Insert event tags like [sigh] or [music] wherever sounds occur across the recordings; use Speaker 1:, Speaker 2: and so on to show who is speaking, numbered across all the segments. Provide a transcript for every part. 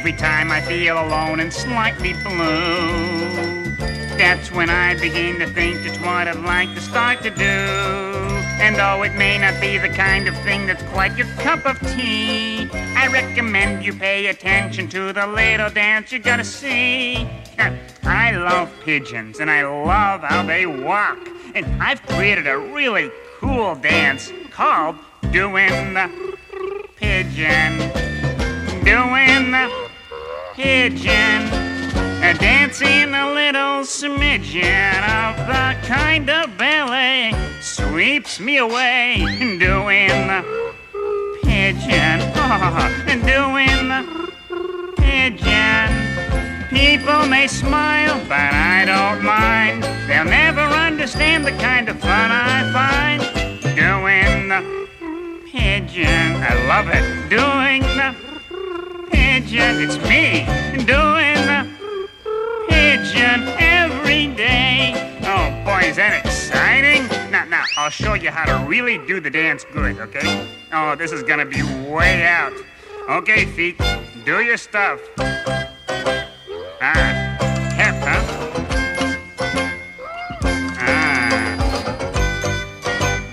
Speaker 1: Every time I feel alone and slightly blue, that's when I begin to think just what I'd like to start to do. And though it may not be the kind of thing that's quite your cup of tea, I recommend you pay attention to the little dance you gotta see. I love pigeons and I love how they walk. And I've created a really cool dance called Doing the Pigeon. Doing the Pigeon. A dancing a little smidgen of the kind of ballet sweeps me away doing the pigeon. [laughs] Oh, doing the pigeon. People may smile, but I don't mind. They'll never understand the kind of fun I find doing the pigeon. I love it. Doing the pigeon. It's me doing the pigeon every day. Oh boy, is that exciting? Now, now, I'll show you how to really do the dance good, okay? Oh, this is gonna be way out. Okay, feet, do your stuff. Ah, hip, huh? Ah.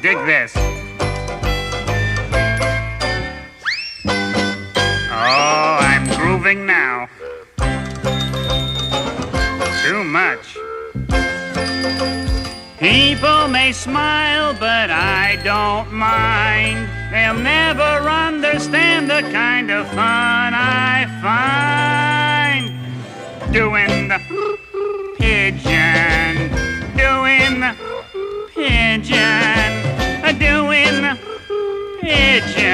Speaker 1: Dig this. moving now. Too much. People may smile, but I don't mind. They'll never understand the kind of fun I find doing the pigeon, doing the pigeon, doing the pigeon.